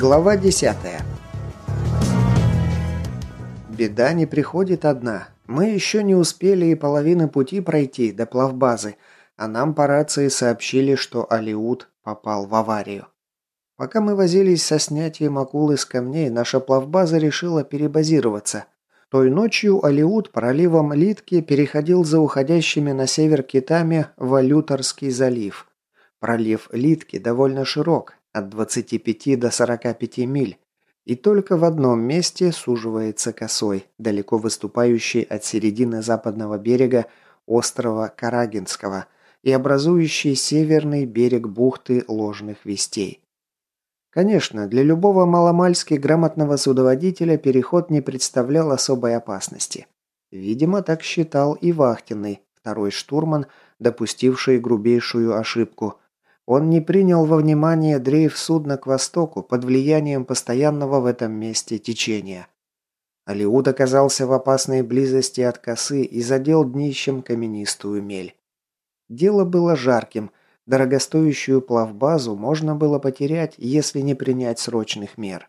Глава 10. Беда не приходит одна. Мы еще не успели и половины пути пройти до плавбазы, а нам по рации сообщили, что Алиут попал в аварию. Пока мы возились со снятием акулы с камней, наша плавбаза решила перебазироваться. Той ночью Алиут проливом Литки переходил за уходящими на север китами в Алюторский залив. Пролив Литки довольно широк, от 25 до 45 миль, и только в одном месте суживается косой, далеко выступающий от середины западного берега острова Карагинского и образующий северный берег бухты ложных вестей. Конечно, для любого маломальски грамотного судоводителя переход не представлял особой опасности. Видимо, так считал и Вахтенный, второй штурман, допустивший грубейшую ошибку, он не принял во внимание дрейф судна к востоку под влиянием постоянного в этом месте течения. Алиуд оказался в опасной близости от косы и задел днищем каменистую мель. Дело было жарким, дорогостоящую плавбазу можно было потерять, если не принять срочных мер.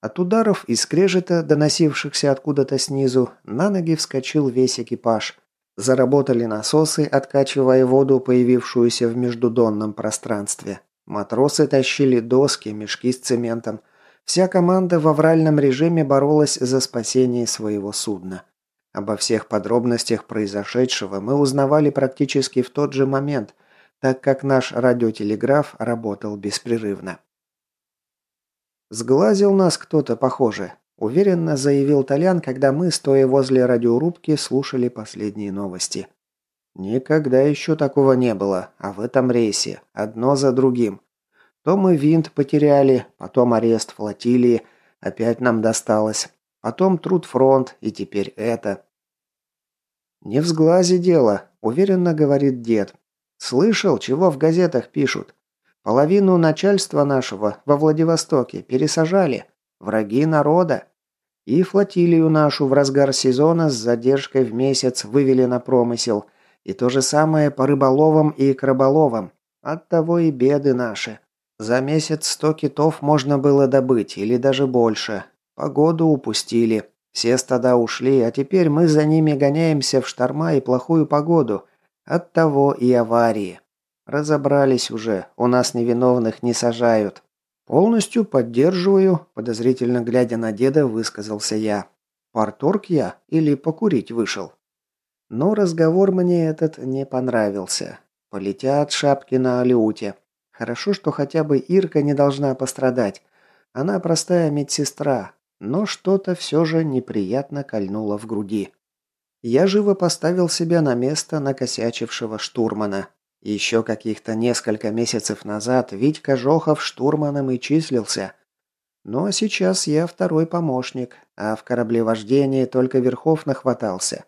От ударов и скрежета, доносившихся откуда-то снизу, на ноги вскочил весь экипаж – Заработали насосы, откачивая воду, появившуюся в междудонном пространстве. Матросы тащили доски, мешки с цементом. Вся команда в авральном режиме боролась за спасение своего судна. Обо всех подробностях произошедшего мы узнавали практически в тот же момент, так как наш радиотелеграф работал беспрерывно. Сглазил нас кто-то, похоже. Уверенно заявил Толян, когда мы, стоя возле радиорубки, слушали последние новости. Никогда еще такого не было, а в этом рейсе одно за другим. То мы винт потеряли, потом арест флотилии, опять нам досталось. Потом труд фронт и теперь это. «Не в сглазе дело», – уверенно говорит дед. «Слышал, чего в газетах пишут? Половину начальства нашего во Владивостоке пересажали. Враги народа. И флотилию нашу в разгар сезона с задержкой в месяц вывели на промысел. И то же самое по рыболовам и краболовам. Оттого и беды наши. За месяц сто китов можно было добыть, или даже больше. Погоду упустили. Все стада ушли, а теперь мы за ними гоняемся в шторма и плохую погоду. Оттого и аварии. Разобрались уже, у нас невиновных не сажают. «Полностью поддерживаю», – подозрительно глядя на деда, высказался я. «Парторг я или покурить вышел?» Но разговор мне этот не понравился. Полетят шапки на Алиуте. Хорошо, что хотя бы Ирка не должна пострадать. Она простая медсестра, но что-то все же неприятно кольнуло в груди. Я живо поставил себя на место накосячившего штурмана. Еще каких-то несколько месяцев назад Витька Жохов штурманом и числился. Но сейчас я второй помощник, а в кораблевождении только верхов нахватался.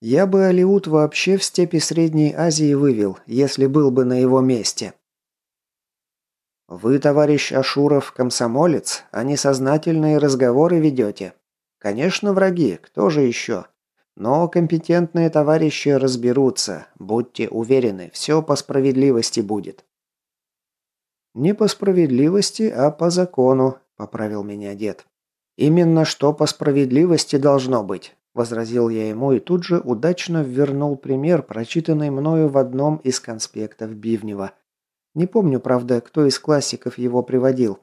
Я бы Алиут вообще в степи Средней Азии вывел, если был бы на его месте. Вы, товарищ Ашуров, комсомолец, а не сознательные разговоры ведете. Конечно, враги, кто же еще? Но компетентные товарищи разберутся, будьте уверены, все по справедливости будет». «Не по справедливости, а по закону», – поправил меня дед. «Именно что по справедливости должно быть», – возразил я ему и тут же удачно ввернул пример, прочитанный мною в одном из конспектов Бивнева. Не помню, правда, кто из классиков его приводил.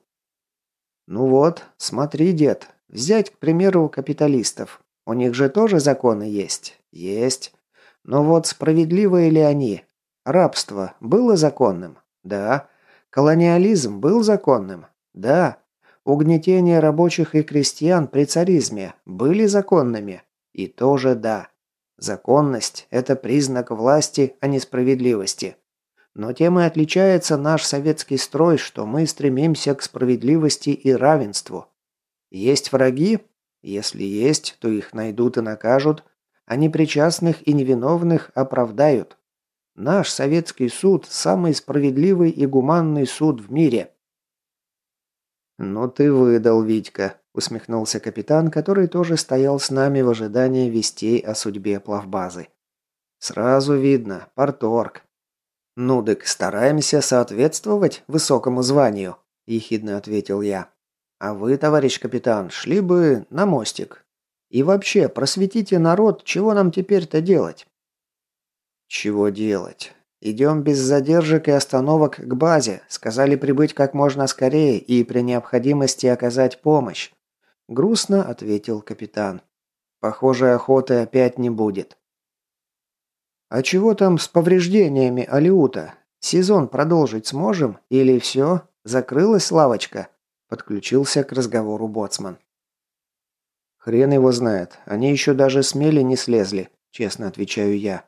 «Ну вот, смотри, дед, взять, к примеру, капиталистов. У них же тоже законы есть? Есть. Но вот справедливые ли они? Рабство было законным? Да. Колониализм был законным? Да. Угнетение рабочих и крестьян при царизме были законными? И тоже да. Законность – это признак власти, а не справедливости. Но тем и отличается наш советский строй, что мы стремимся к справедливости и равенству. Есть враги? Если есть, то их найдут и накажут, а непричастных и невиновных оправдают. Наш советский суд – самый справедливый и гуманный суд в мире». «Ну ты выдал, Витька», – усмехнулся капитан, который тоже стоял с нами в ожидании вестей о судьбе плавбазы. «Сразу видно, порторг». «Ну дык, стараемся соответствовать высокому званию», ехидно ответил я. А вы, товарищ капитан, шли бы на мостик. И вообще, просветите народ, чего нам теперь-то делать? Чего делать? Идем без задержек и остановок к базе. Сказали прибыть как можно скорее и при необходимости оказать помощь. Грустно ответил капитан. Похоже, охоты опять не будет. А чего там с повреждениями Алиута? Сезон продолжить сможем или все? Закрылась лавочка? Подключился к разговору боцман. Хрен его знает. Они еще даже смели не слезли, честно отвечаю я.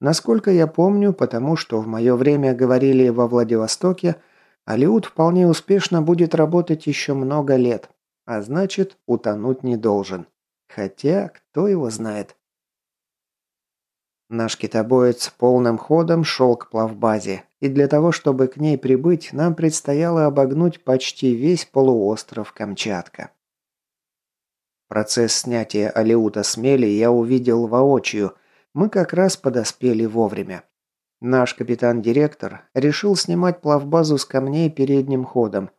Насколько я помню, потому что в мое время говорили во Владивостоке, Алиут вполне успешно будет работать еще много лет, а значит, утонуть не должен. Хотя, кто его знает. Наш китобоец полным ходом шел к плавбазе, и для того, чтобы к ней прибыть, нам предстояло обогнуть почти весь полуостров Камчатка. Процесс снятия Алиута с мели я увидел воочию, мы как раз подоспели вовремя. Наш капитан-директор решил снимать плавбазу с камней передним ходом.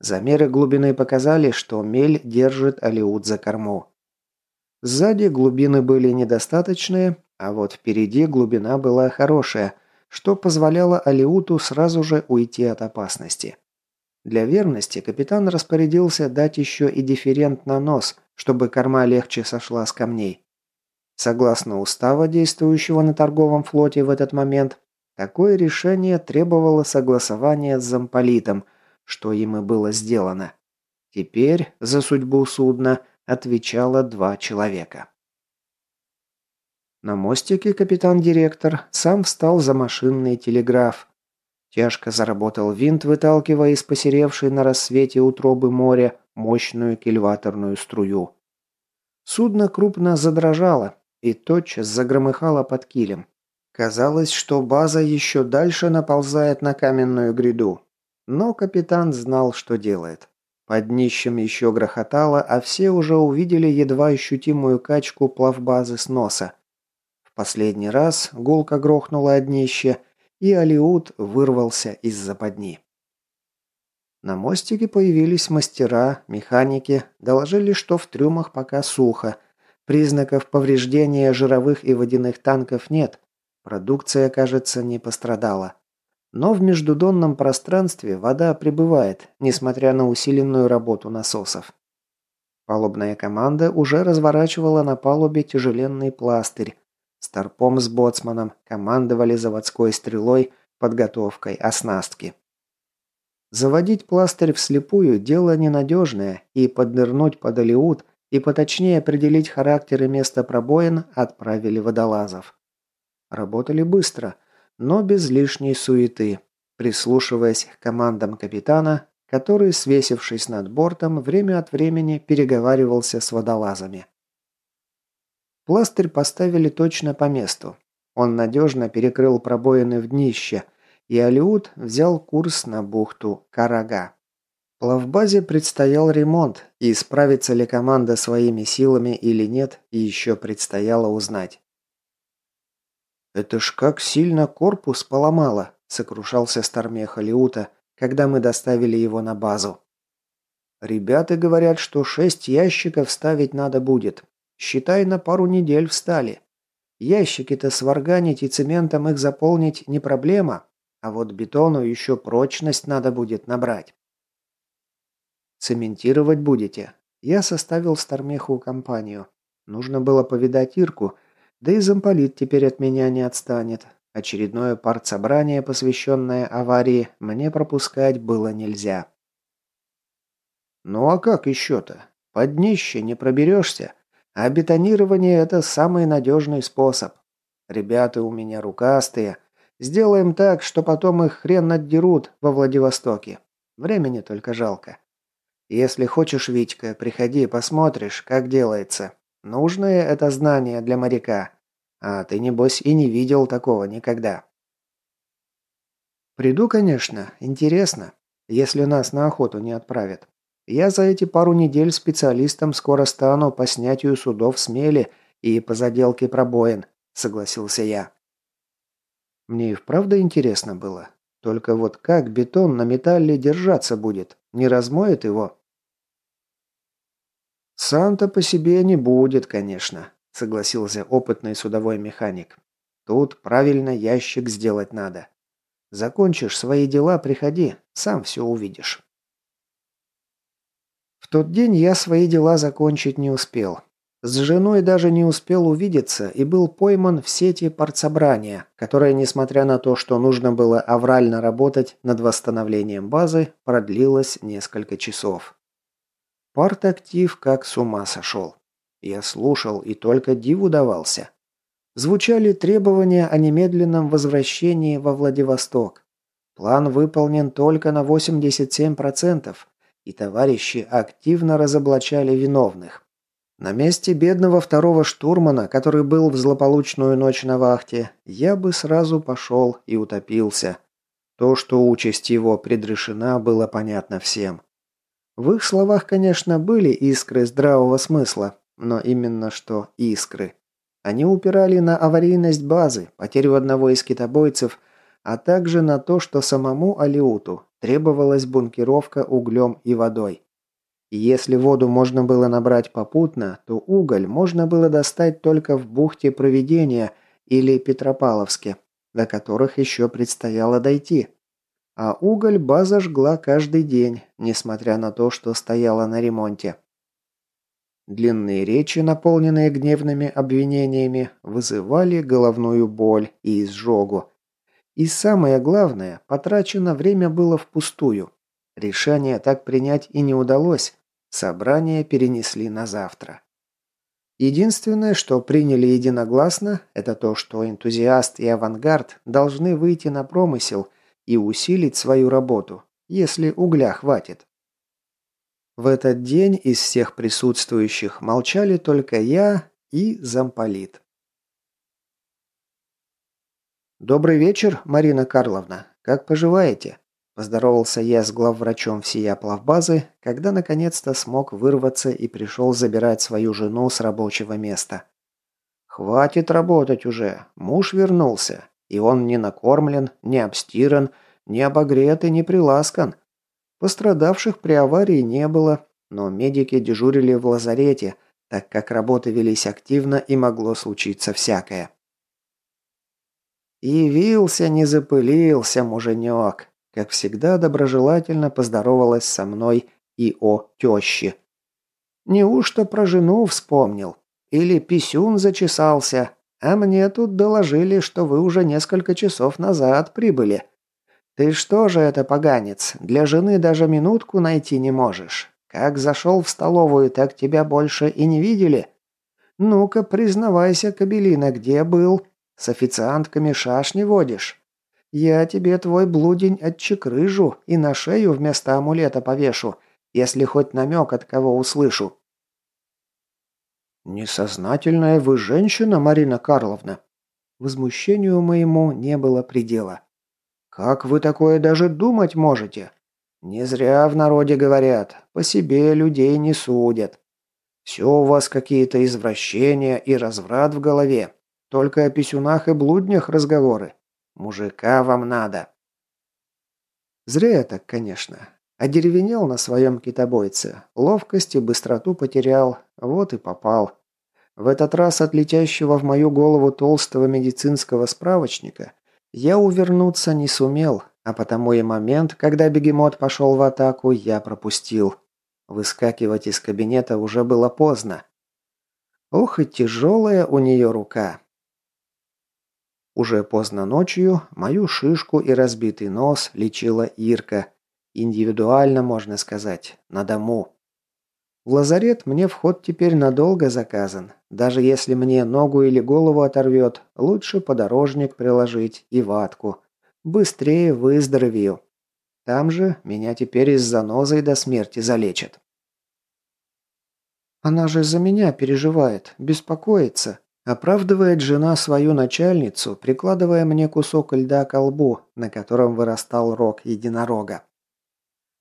Замеры глубины показали, что мель держит Алиут за корму. Сзади глубины были недостаточные, а вот впереди глубина была хорошая, что позволяло Алиуту сразу же уйти от опасности. Для верности капитан распорядился дать еще и дифферент на нос, чтобы корма легче сошла с камней. Согласно устава, действующего на торговом флоте в этот момент, такое решение требовало согласования с замполитом, что им и было сделано. Теперь за судьбу судна отвечало два человека. На мостике капитан-директор сам встал за машинный телеграф. Тяжко заработал винт, выталкивая из посеревшей на рассвете утробы моря мощную кильваторную струю. Судно крупно задрожало и тотчас загромыхало под килем. Казалось, что база еще дальше наползает на каменную гряду. Но капитан знал, что делает. Под днищем еще грохотало, а все уже увидели едва ощутимую качку плавбазы с носа. Последний раз гулко грохнуло днище, и Алиут вырвался из западни. На мостике появились мастера, механики, доложили, что в трюмах пока сухо. Признаков повреждения жировых и водяных танков нет. Продукция, кажется, не пострадала. Но в междудонном пространстве вода прибывает, несмотря на усиленную работу насосов. Палубная команда уже разворачивала на палубе тяжеленный пластырь, Старпом с боцманом командовали заводской стрелой подготовкой оснастки. Заводить пластырь вслепую – дело ненадежное, и поднырнуть под Алиут и поточнее определить характер и место пробоин отправили водолазов. Работали быстро, но без лишней суеты, прислушиваясь к командам капитана, который, свесившись над бортом, время от времени переговаривался с водолазами. Пластырь поставили точно по месту. Он надежно перекрыл пробоины в днище, и Алиут взял курс на бухту Карага. Плавбазе предстоял ремонт, и справится ли команда своими силами или нет, еще предстояло узнать. «Это ж как сильно корпус поломало», – сокрушался Стармех Алиута, когда мы доставили его на базу. «Ребята говорят, что шесть ящиков ставить надо будет, Считай, на пару недель встали. Ящики-то сварганить и цементом их заполнить не проблема, а вот бетону еще прочность надо будет набрать. Цементировать будете. Я составил Стармеху компанию. Нужно было повидать Ирку, да и замполит теперь от меня не отстанет. Очередное партсобрание, посвященное аварии, мне пропускать было нельзя. Ну а как еще-то? Под днище не проберешься. А бетонирование – это самый надежный способ. Ребята у меня рукастые. Сделаем так, что потом их хрен отдерут во Владивостоке. Времени только жалко. Если хочешь, Витька, приходи, посмотришь, как делается. Нужное это знание для моряка. А ты, небось, и не видел такого никогда. Приду, конечно. Интересно. Если нас на охоту не отправят. Я за эти пару недель специалистом скоро стану по снятию судов с мели и по заделке пробоин», – согласился я. Мне и вправду интересно было. Только вот как бетон на металле держаться будет? Не размоет его? Санта по себе не будет, конечно, согласился опытный судовой механик. Тут правильно ящик сделать надо. Закончишь свои дела, приходи, сам все увидишь. В тот день я свои дела закончить не успел. С женой даже не успел увидеться и был пойман в сети партсобрания, которое, несмотря на то, что нужно было аврально работать над восстановлением базы, продлилось несколько часов. Партактив как с ума сошел. Я слушал и только диву давался. Звучали требования о немедленном возвращении во Владивосток. План выполнен только на 87%, и товарищи активно разоблачали виновных. На месте бедного второго штурмана, который был в злополучную ночь на вахте, я бы сразу пошел и утопился. То, что участь его предрешена, было понятно всем. В их словах, конечно, были искры здравого смысла, но именно что искры. Они упирали на аварийность базы, потерю одного из китобойцев, а также на то, что самому Алиуту требовалась бункеровка углем и водой. И если воду можно было набрать попутно, то уголь можно было достать только в бухте Проведения или Петропавловске, до которых еще предстояло дойти. А уголь база жгла каждый день, несмотря на то, что стояла на ремонте. Длинные речи, наполненные гневными обвинениями, вызывали головную боль и изжогу. И самое главное, потрачено время было впустую. Решение так принять и не удалось. Собрание перенесли на завтра. Единственное, что приняли единогласно, это то, что энтузиаст и авангард должны выйти на промысел и усилить свою работу, если угля хватит. В этот день из всех присутствующих молчали только я и замполит. «Добрый вечер, Марина Карловна. Как поживаете?» Поздоровался я с главврачом всея плавбазы, когда наконец-то смог вырваться и пришел забирать свою жену с рабочего места. «Хватит работать уже. Муж вернулся. И он не накормлен, не обстиран, не обогрет и не приласкан. Пострадавших при аварии не было, но медики дежурили в лазарете, так как работы велись активно и могло случиться всякое. «Явился, не запылился, муженек», как всегда доброжелательно поздоровалась со мной и о тёще. «Неужто про жену вспомнил? Или писюн зачесался? А мне тут доложили, что вы уже несколько часов назад прибыли. «Ты что же это, поганец, для жены даже минутку найти не можешь? Как зашел в столовую, так тебя больше и не видели? Ну-ка, признавайся, Кабелина, где был? С официантками шашни водишь? Я тебе твой блудень отчекрыжу и на шею вместо амулета повешу, если хоть намек от кого услышу». «Несознательная вы женщина, Марина Карловна!» Возмущению моему не было предела. Как вы такое даже думать можете? Не зря в народе говорят, по себе людей не судят. Все у вас какие-то извращения и разврат в голове. Только о писюнах и блуднях разговоры. Мужика вам надо. Зря я так, конечно. Одеревенел на своем китобойце. Ловкость и быстроту потерял. Вот и попал. В этот раз от летящего в мою голову толстого медицинского справочника я увернуться не сумел, а потому и момент, когда бегемот пошел в атаку, я пропустил. Выскакивать из кабинета уже было поздно. Ох и тяжелая у нее рука. Уже поздно ночью мою шишку и разбитый нос лечила Ирка. Индивидуально, можно сказать, на дому. В лазарет мне вход теперь надолго заказан. Даже если мне ногу или голову оторвет, лучше подорожник приложить и ватку. Быстрее выздоровею. Там же меня теперь из занозой до смерти залечат. Она же за меня переживает, беспокоится. Оправдывает жена свою начальницу, прикладывая мне кусок льда к лбу, на котором вырастал рог единорога.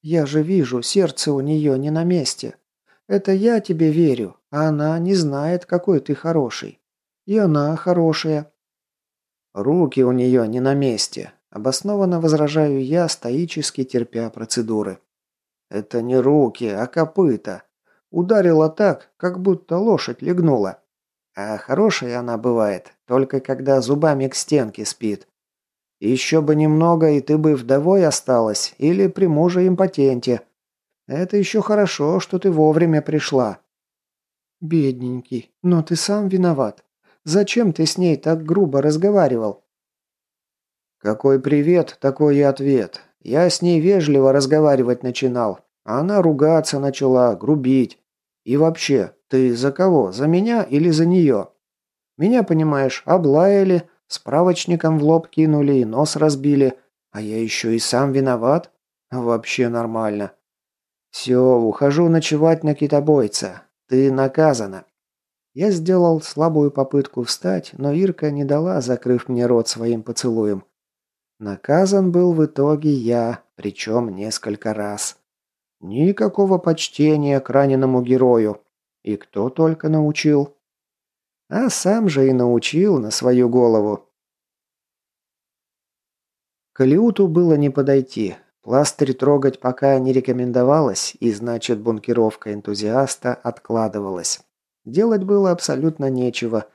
Я же вижу, сердце у нее не на месте. Это я тебе верю, а она не знает, какой ты хороший. И она хорошая. Руки у нее не на месте. Обоснованно возражаю я, стоически терпя процедуры. Это не руки, а копыта. Ударила так, как будто лошадь легнула. А хорошая она бывает, только когда зубами к стенке спит. Еще бы немного, и ты бы вдовой осталась, или при муже импотенте. Это еще хорошо, что ты вовремя пришла. Бедненький, но ты сам виноват. Зачем ты с ней так грубо разговаривал? Какой привет, такой и ответ. Я с ней вежливо разговаривать начинал, а она ругаться начала, грубить. И вообще, ты за кого? За меня или за нее? Меня, понимаешь, облаяли, справочником в лоб кинули и нос разбили, а я еще и сам виноват? Вообще нормально. Все, ухожу ночевать на китобойца. Ты наказана. Я сделал слабую попытку встать, но Ирка не дала, закрыв мне рот своим поцелуем. Наказан был в итоге я, причем несколько раз. Никакого почтения к раненому герою. И кто только научил. А сам же и научил на свою голову. К Алиуту было не подойти. Пластырь трогать пока не рекомендовалось, и значит бункеровка энтузиаста откладывалась. Делать было абсолютно нечего,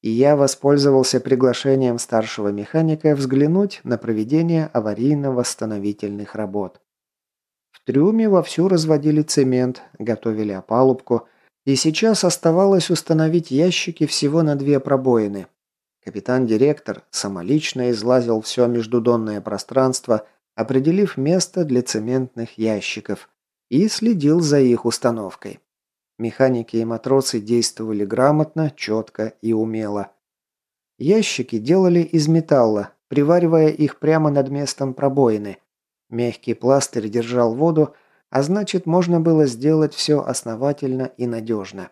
и я воспользовался приглашением старшего механика взглянуть на проведение аварийно-восстановительных работ. В трюме вовсю разводили цемент, готовили опалубку, и сейчас оставалось установить ящики всего на две пробоины. Капитан-директор самолично излазил все междудонное пространство, определив место для цементных ящиков, и следил за их установкой. Механики и матросы действовали грамотно, четко и умело. Ящики делали из металла, приваривая их прямо над местом пробоины, Мягкий пластырь держал воду, а значит, можно было сделать все основательно и надежно.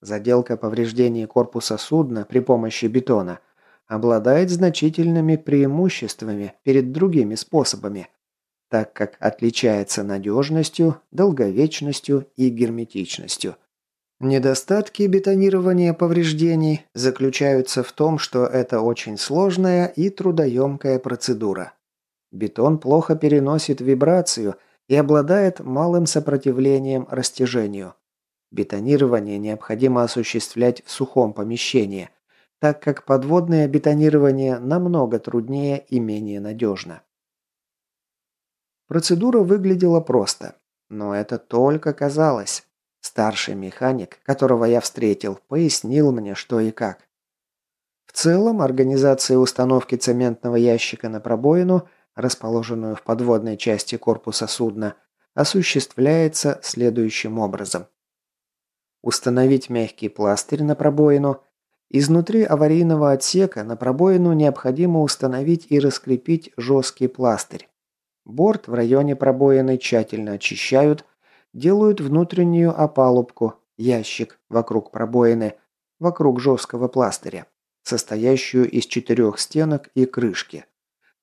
Заделка повреждений корпуса судна при помощи бетона обладает значительными преимуществами перед другими способами, так как отличается надежностью, долговечностью и герметичностью. Недостатки бетонирования повреждений заключаются в том, что это очень сложная и трудоемкая процедура. Бетон плохо переносит вибрацию и обладает малым сопротивлением растяжению. Бетонирование необходимо осуществлять в сухом помещении, так как подводное бетонирование намного труднее и менее надежно. Процедура выглядела просто, но это только казалось. Старший механик, которого я встретил, пояснил мне, что и как. В целом, организация установки цементного ящика на пробоину – расположенную в подводной части корпуса судна, осуществляется следующим образом. Установить мягкий пластырь на пробоину. Изнутри аварийного отсека на пробоину необходимо установить и раскрепить жесткий пластырь. Борт в районе пробоины тщательно очищают, делают внутреннюю опалубку, ящик вокруг пробоины, вокруг жесткого пластыря, состоящую из четырех стенок и крышки.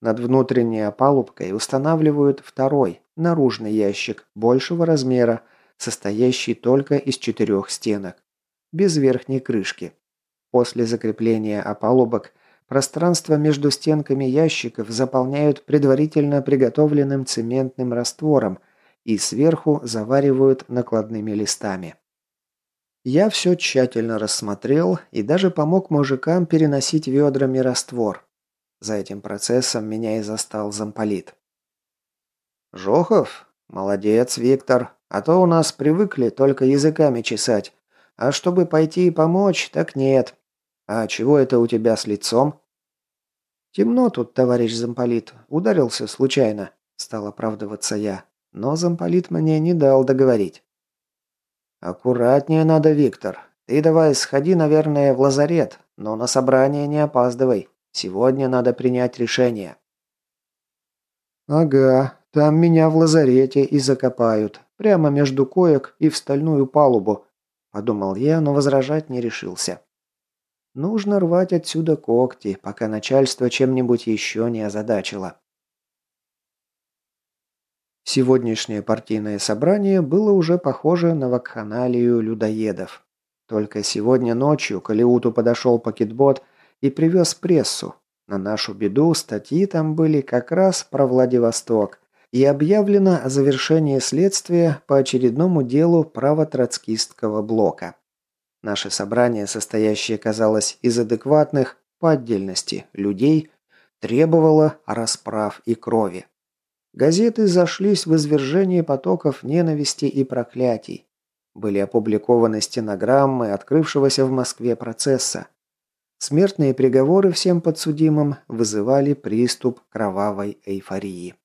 Над внутренней опалубкой устанавливают второй, наружный ящик большего размера, состоящий только из четырех стенок, без верхней крышки. После закрепления опалубок пространство между стенками ящиков заполняют предварительно приготовленным цементным раствором и сверху заваривают накладными листами. Я все тщательно рассмотрел и даже помог мужикам переносить ведрами раствор, за этим процессом меня и застал замполит. «Жохов? Молодец, Виктор. А то у нас привыкли только языками чесать. А чтобы пойти и помочь, так нет. А чего это у тебя с лицом?» «Темно тут, товарищ замполит. Ударился случайно», – стал оправдываться я. Но замполит мне не дал договорить. «Аккуратнее надо, Виктор. Ты давай сходи, наверное, в лазарет, но на собрание не опаздывай. Сегодня надо принять решение». «Ага, там меня в лазарете и закопают. Прямо между коек и в стальную палубу», – подумал я, но возражать не решился. «Нужно рвать отсюда когти, пока начальство чем-нибудь еще не озадачило». Сегодняшнее партийное собрание было уже похоже на вакханалию людоедов. Только сегодня ночью к Алиуту подошел пакетбот – и привез прессу. На нашу беду статьи там были как раз про Владивосток, и объявлено о завершении следствия по очередному делу правотроцкистского блока. Наше собрание, состоящее, казалось, из адекватных, по отдельности, людей, требовало расправ и крови. Газеты зашлись в извержении потоков ненависти и проклятий. Были опубликованы стенограммы открывшегося в Москве процесса. Смертные приговоры всем подсудимым вызывали приступ кровавой эйфории.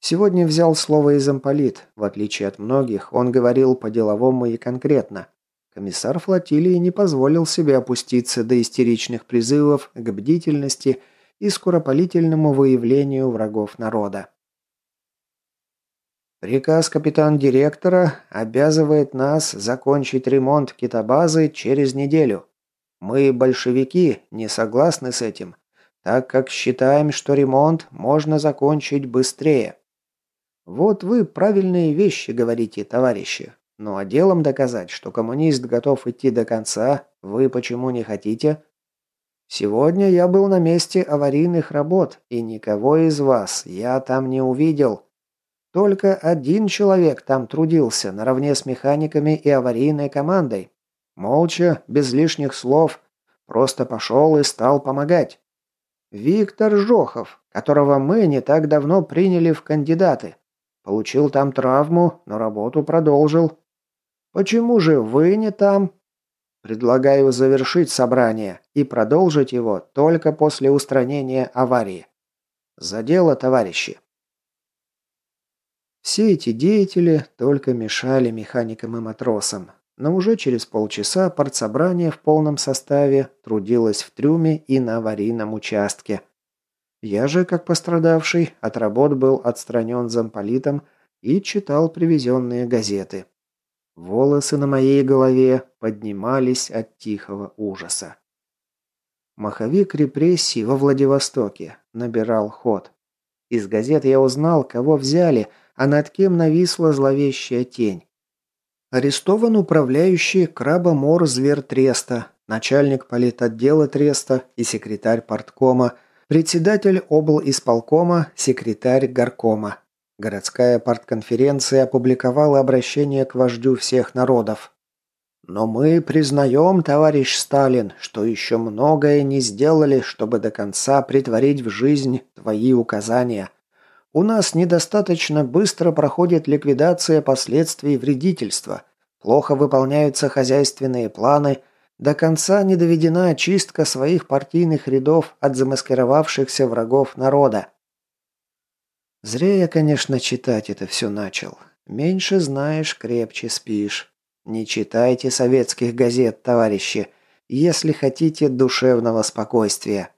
Сегодня взял слово и. В отличие от многих, он говорил по-деловому и конкретно. Комиссар флотилии не позволил себе опуститься до истеричных призывов к бдительности и скоропалительному выявлению врагов народа. Приказ капитан-директора обязывает нас закончить ремонт китобазы через неделю. Мы, большевики, не согласны с этим, так как считаем, что ремонт можно закончить быстрее. Вот вы правильные вещи говорите, товарищи. Ну а делом доказать, что коммунист готов идти до конца, вы почему не хотите? Сегодня я был на месте аварийных работ, и никого из вас я там не увидел. Только один человек там трудился, наравне с механиками и аварийной командой. Молча, без лишних слов, просто пошел и стал помогать. Виктор Жохов, которого мы не так давно приняли в кандидаты. Получил там травму, но работу продолжил. Почему же вы не там? Предлагаю завершить собрание и продолжить его только после устранения аварии. За дело, товарищи. Все эти деятели только мешали механикам и матросам, но уже через полчаса партсобрание в полном составе трудилось в трюме и на аварийном участке, я же, как пострадавший, от работ был отстранен замполитом и читал привезенные газеты. Волосы на моей голове поднимались от тихого ужаса. Маховик репрессий во Владивостоке набирал ход. Из газет я узнал, кого взяли, а над кем нависла зловещая тень. Арестован управляющий крабомор Зверь Треста, начальник политотдела Треста и секретарь парткома – Председатель обл. исполкома, секретарь горкома. Городская партконференция опубликовала обращение к вождю всех народов. Но мы признаем, товарищ Сталин, что еще многое не сделали, чтобы до конца притворить в жизнь твои указания. У нас недостаточно быстро проходит ликвидация последствий вредительства. Плохо выполняются хозяйственные планы, до конца не доведена очистка своих партийных рядов от замаскировавшихся врагов народа. Зря я, конечно, читать это все начал. Меньше знаешь, крепче спишь. Не читайте советских газет, товарищи, если хотите душевного спокойствия.